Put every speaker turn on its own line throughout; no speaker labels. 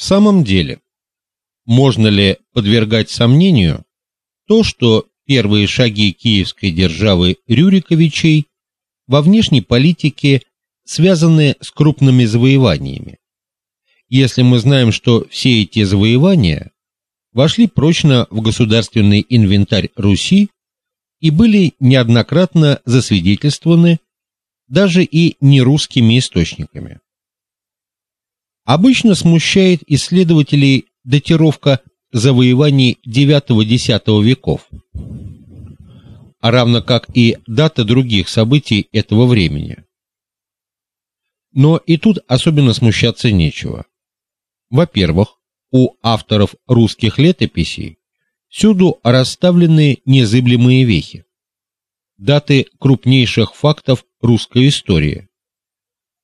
В самом деле, можно ли подвергать сомнению то, что первые шаги киевской державы Рюриковичей во внешней политике связаны с крупными завоеваниями? Если мы знаем, что все эти завоевания вошли прочно в государственный инвентарь Руси и были неоднократно засвидетельствованы даже и нерусскими источниками. Обычно смущает исследователей датировка завоеваний IX-X веков, а равно как и дата других событий этого времени. Но и тут особенно смущаться нечего. Во-первых, у авторов русских летописей всюду расставлены незыблемые вехи. Даты крупнейших фактов русской истории.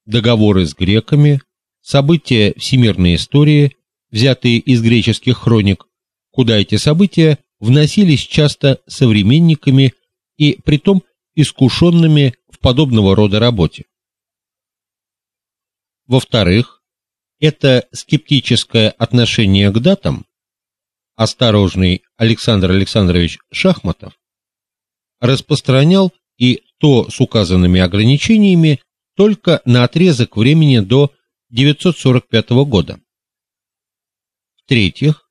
Договоры с греками, события всемирной истории, взятые из греческих хроник, куда эти события вносились часто современниками и притом искушенными в подобного рода работе. Во-вторых, это скептическое отношение к датам осторожный Александр Александрович Шахматов распространял и то с указанными ограничениями только на отрезок времени до 945 года. В-третьих,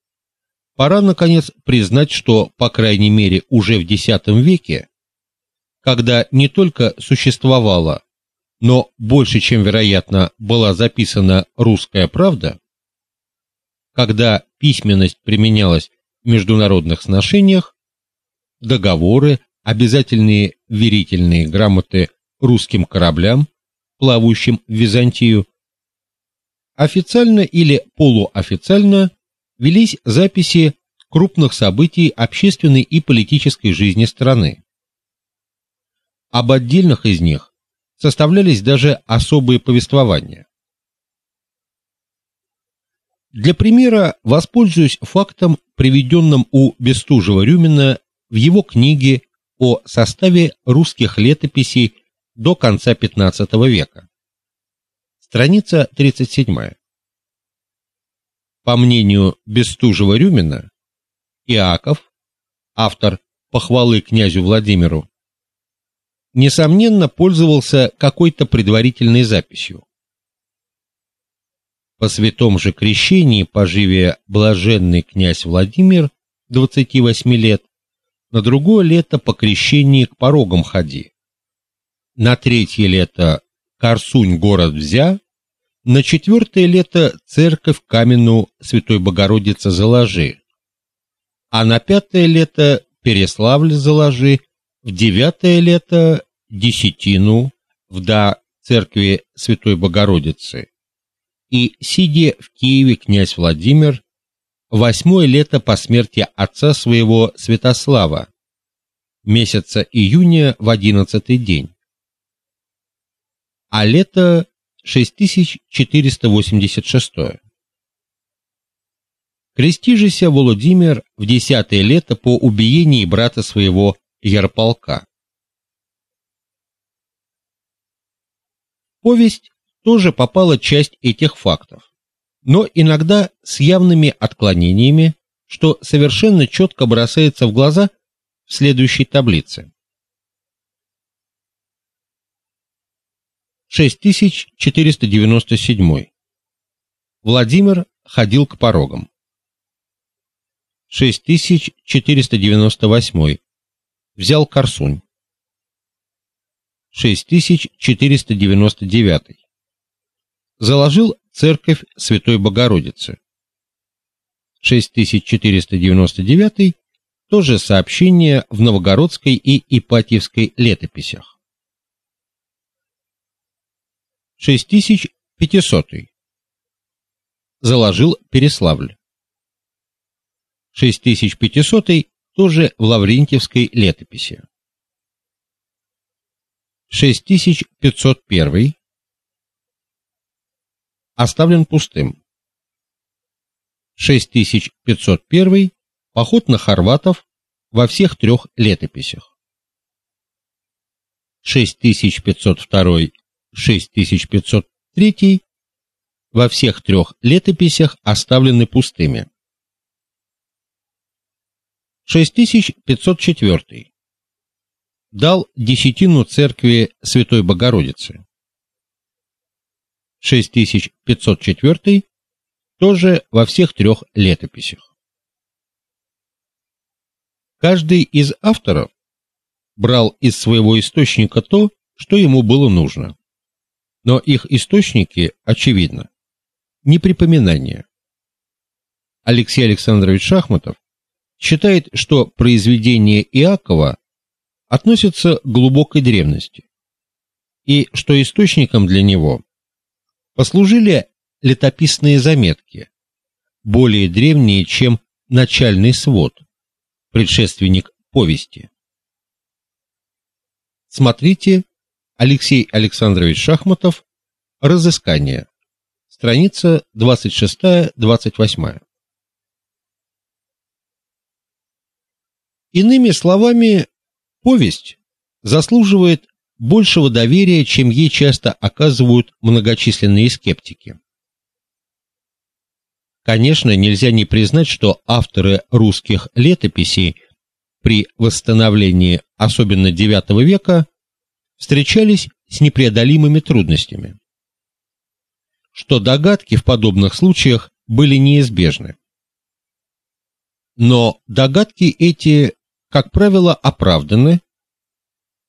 пора наконец признать, что по крайней мере уже в X веке, когда не только существовала но больше, чем вероятно, была записана русская правда, когда письменность применялась в международных сношениях, договоры, обязательные верительные грамоты русским кораблям, плавающим в Византию, официально или полуофициально велись записи крупных событий общественной и политической жизни страны. Об отдельных из них составлялись даже особые повествования. Для примера воспользуюсь фактом, приведенным у Бестужева-Рюмина в его книге о составе русских летописей до конца XV века. Страница 37. По мнению Бестужева-Рюмина, Иаков, автор Похвалы князю Владимиру, несомненно пользовался какой-то предварительной записью. По святом же крещении, поживе блаженный князь Владимир 28 лет, на другое лето по крещении к порогам ходи. На третье лето Корсунь город взя, на четвертое лето церковь каменную Святой Богородицы заложи. А на пятое лето Переславль заложи, в девятое лето десятину в да церкви Святой Богородицы. И сидя в Киеве князь Владимир восьмое лето по смерти отца своего Святослава, месяца июня в одиннадцатый день. А лето 6486. Крестижися Владимир в десятое лето по убиении брата своего Ярполка. повесть тоже попала часть этих фактов, но иногда с явными отклонениями, что совершенно четко бросается в глаза в следующей таблице. 6497. Владимир ходил к порогам. 6498. Взял Корсунь. 6499. Заложил церковь Святой Богородицы. 6499 тоже сообщение в Новгородской и Ипатьевской летописях. 6500. Заложил Переславль. 6500 тоже в Лаврентьевской летописи. 6501 оставлен пустым. 6501 поход на хорватов во всех трех летописях. 6502 6503 во всех трех летописях оставлены пустыми. 6504. Дал десятину церкви Святой Богородицы. 6504 тоже во всех трех летописях. Каждый из авторов брал из своего источника то, что ему было нужно. Но их источники, очевидно, не припоминания. Алексей Александрович Шахматов считает, что произведения Иакова относятся к глубокой древности, и что источником для него послужили летописные заметки, более древние, чем начальный свод, предшественник повести. Смотрите Алексей Александрович Шахматов Разыскание. Страница 26-28. Иными словами, повесть заслуживает большего доверия, чем ей часто оказывают многочисленные скептики. Конечно, нельзя не признать, что авторы русских летописей при восстановлении, особенно IX века, встречались с непреодолимыми трудностями. Что догадки в подобных случаях были неизбежны. Но догадки эти как правило, оправданы,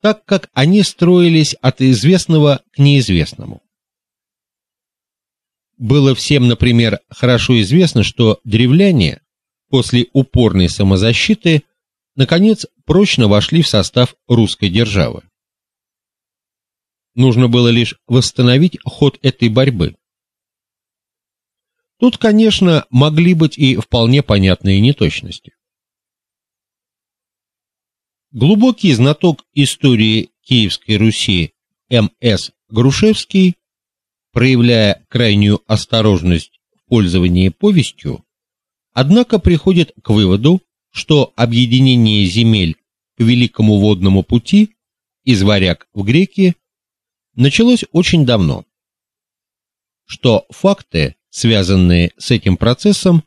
так как они строились от известного к неизвестному. Было всем, например, хорошо известно, что древляне после упорной самозащиты наконец прочно вошли в состав русской державы. Нужно было лишь восстановить ход этой борьбы. Тут, конечно, могли быть и вполне понятные неточности. Глубокий знаток истории Киевской Руси М.С. Грушевский, проявляя крайнюю осторожность в пользовании повестью, однако приходит к выводу, что объединение земель по великому водному пути из варяг в греки началось очень давно. Что факты, связанные с этим процессом,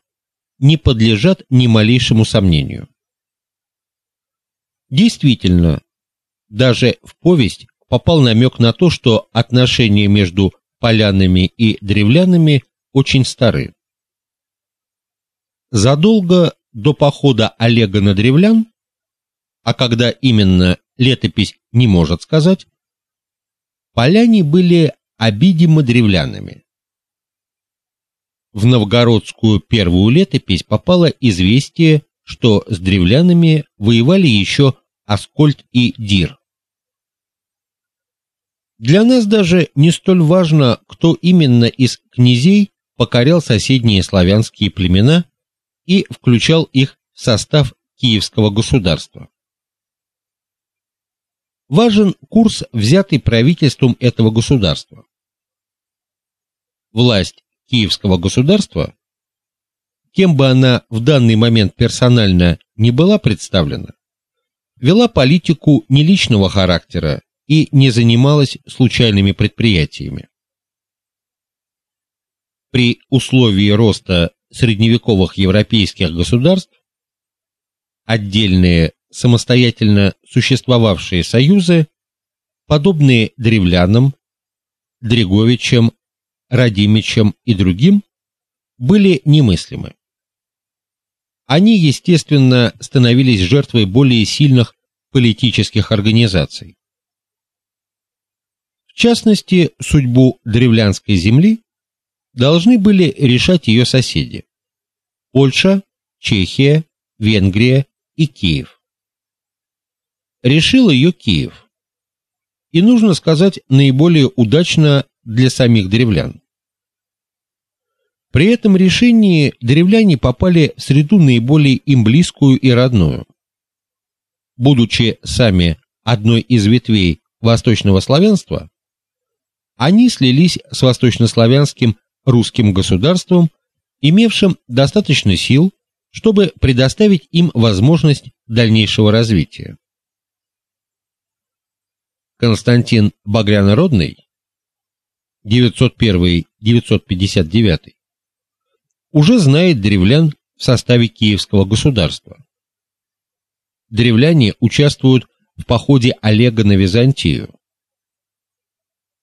не подлежат ни малейшему сомнению. Действительно, даже в повесть попал намек на то, что отношения между полянами и древлянами очень стары. Задолго до похода Олега на древлян, а когда именно летопись не может сказать, поляне были обидимы древлянами. В новгородскую первую летопись попало известие, что с древлянами воевали еще Аскольд и Дир. Для нас даже не столь важно, кто именно из князей покорял соседние славянские племена и включал их в состав Киевского государства. Важен курс, взятый правительством этого государства. Власть Киевского государства, кем бы она в данный момент персонально не была представлена, вела политику не личного характера и не занималась случайными предприятиями. При условии роста средневековых европейских государств отдельные самостоятельно существовавшие союзы, подобные древлянам, Дреговичам, Радимичам и другим, были немыслимы они, естественно, становились жертвой более сильных политических организаций. В частности, судьбу древлянской земли должны были решать ее соседи: Польша, Чехия, Венгрия и Киев. Решил ее Киев. И нужно сказать, наиболее удачно для самих древлян. При этом решении древляне попали в среду наиболее им близкую и родную. Будучи сами одной из ветвей восточного славянства, они слились с восточнославянским русским государством, имевшим достаточно сил, чтобы предоставить им возможность дальнейшего развития. Константин Багрянородный 901-959 уже знает древлян в составе Киевского государства. Древляне участвуют в походе Олега на Византию.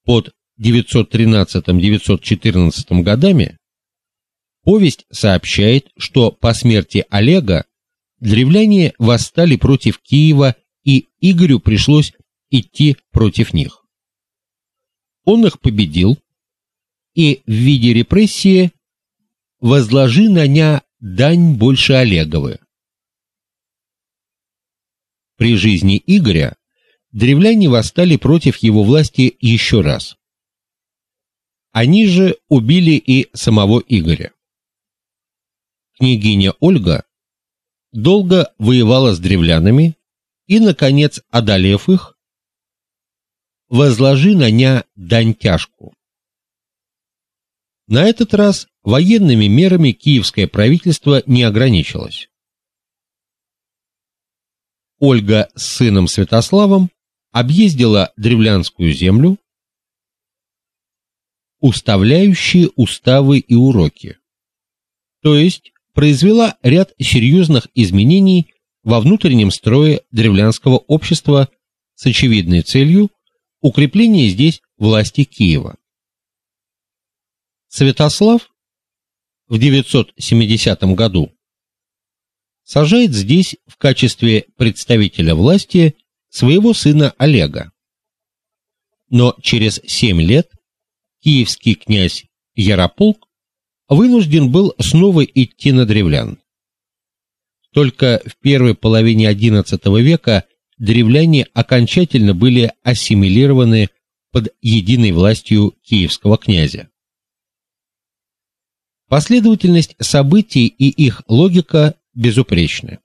Под 913-914 годами повесть сообщает, что по смерти Олега древляне восстали против Киева, и Игорю пришлось идти против них. Он их победил, и в виде репрессии возложи на ня дань больше Олеговы. При жизни Игоря древляне восстали против его власти еще раз. Они же убили и самого Игоря. Княгиня Ольга долго воевала с древлянами и наконец, одолев их, возложи на ня дань тяжку. На этот раз военными мерами киевское правительство не ограничилось. Ольга с сыном Святославом объездила древлянскую землю, уставляющие уставы и уроки. То есть произвела ряд серьезных изменений во внутреннем строе древлянского общества с очевидной целью укрепления здесь власти Киева. Святослав в 970 году сажает здесь в качестве представителя власти своего сына Олега. Но через семь лет киевский князь Ярополк вынужден был снова идти на древлян. Только в первой половине XI века древляне окончательно были ассимилированы под единой властью киевского князя. Последовательность событий и их логика безупречны.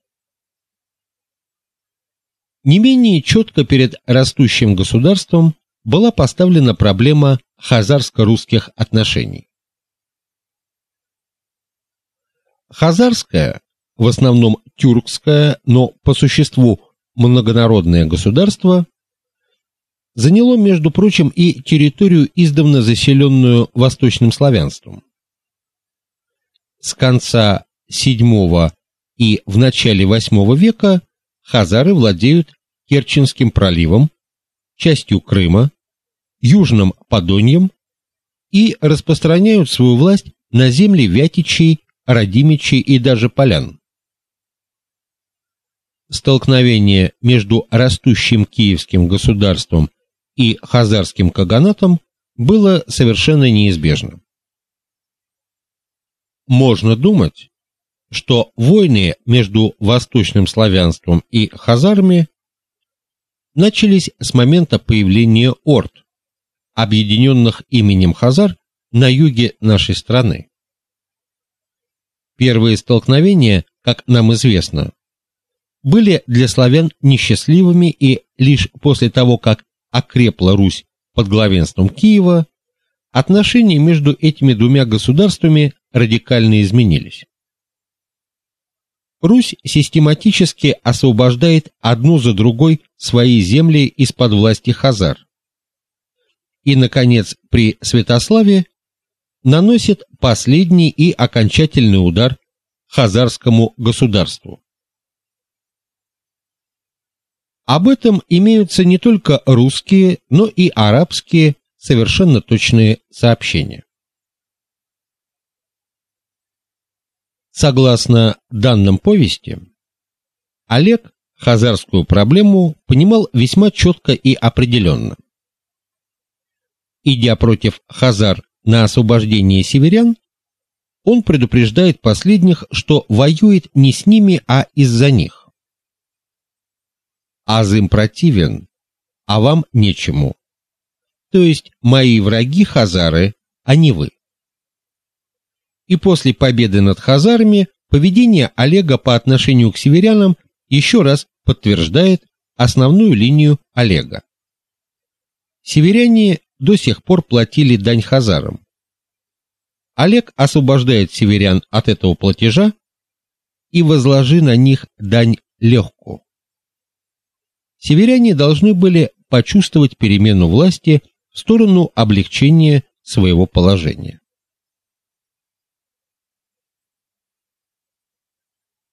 Не менее четко перед растущим государством была поставлена проблема хазарско-русских отношений. Хазарское, в основном тюркское, но по существу многонародное государство заняло, между прочим, и территорию издавна заселенную восточным славянством. С конца VII и в начале VIII века хазары владеют Керченским проливом, частью Крыма, Южным Подоньем и распространяют свою власть на земли вятичей, радимичей и даже полян. Столкновение между растущим киевским государством и хазарским каганатом было совершенно неизбежно. Можно думать, что войны между восточным славянством и хазарами начались с момента появления орд, объединенных именем хазар на юге нашей страны. Первые столкновения, как нам известно, были для славян несчастливыми, и лишь после того, как окрепла Русь под главенством Киева, отношения между этими двумя государствами радикально изменились. Русь систематически освобождает одну за другой свои земли из-под власти хазар. И наконец, при Святославе наносит последний и окончательный удар хазарскому государству. Об этом имеются не только русские, но и арабские совершенно точные сообщения. Согласно данным повести, Олег хазарскую проблему понимал весьма четко и определенно. Идя против хазар на освобождение северян, он предупреждает последних, что воюет не с ними, а из-за них. Азым противен, а вам нечему. То есть мои враги хазары, а не вы и после победы над хазарами поведение Олега по отношению к северянам еще раз подтверждает основную линию Олега. Северяне до сих пор платили дань хазарам. Олег освобождает северян от этого платежа и возложи на них дань легкую. Северяне должны были почувствовать перемену власти в сторону облегчения своего положения.